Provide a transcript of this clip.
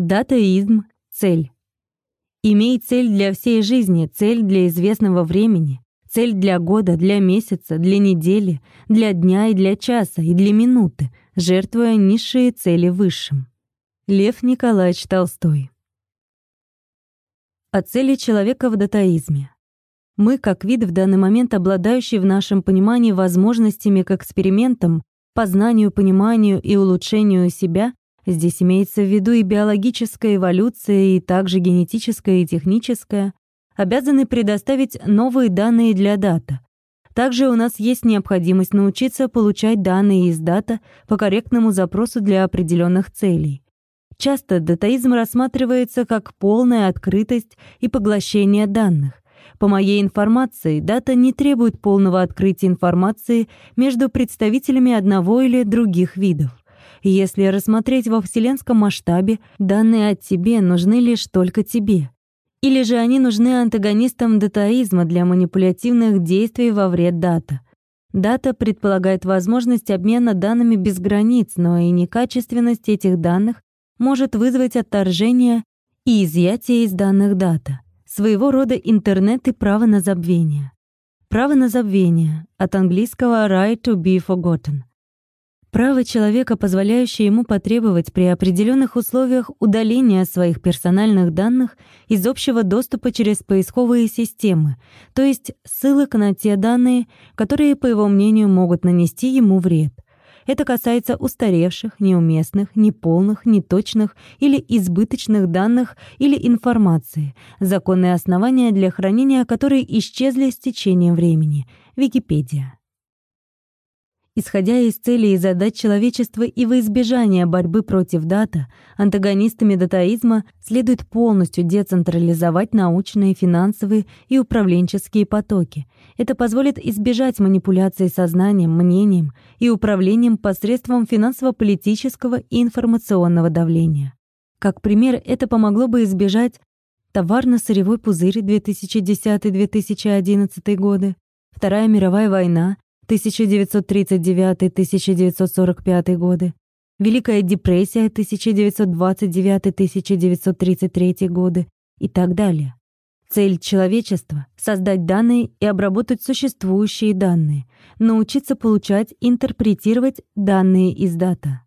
Датаизм — цель. Имей цель для всей жизни, цель для известного времени, цель для года, для месяца, для недели, для дня и для часа, и для минуты, жертвуя низшие цели высшим. Лев Николаевич Толстой. О цели человека в датаизме. Мы, как вид в данный момент обладающий в нашем понимании возможностями к экспериментам, познанию, пониманию и улучшению себя, Здесь имеется в виду и биологическая эволюция, и также генетическая и техническая, обязаны предоставить новые данные для дата. Также у нас есть необходимость научиться получать данные из дата по корректному запросу для определенных целей. Часто датаизм рассматривается как полная открытость и поглощение данных. По моей информации, дата не требует полного открытия информации между представителями одного или других видов. Если рассмотреть во вселенском масштабе, данные о тебе нужны лишь только тебе. Или же они нужны антагонистам датаизма для манипулятивных действий во вред дата. Дата предполагает возможность обмена данными без границ, но и некачественность этих данных может вызвать отторжение и изъятие из данных дата. Своего рода интернет и право на забвение. Право на забвение от английского right to be forgotten. Право человека, позволяющее ему потребовать при определенных условиях удаления своих персональных данных из общего доступа через поисковые системы, то есть ссылок на те данные, которые, по его мнению, могут нанести ему вред. Это касается устаревших, неуместных, неполных, неточных или избыточных данных или информации, законные основания для хранения которой исчезли с течением времени. Википедия. Исходя из целей и задач человечества и во избежание борьбы против дата, антагонистами датаизма следует полностью децентрализовать научные, финансовые и управленческие потоки. Это позволит избежать манипуляции сознанием, мнением и управлением посредством финансово-политического и информационного давления. Как пример, это помогло бы избежать товарно-сырьевой пузырь 2010-2011 годы, Вторая мировая война, 1939-1945 годы, Великая депрессия 1929-1933 годы и так далее. Цель человечества — создать данные и обработать существующие данные, научиться получать, интерпретировать данные из дата.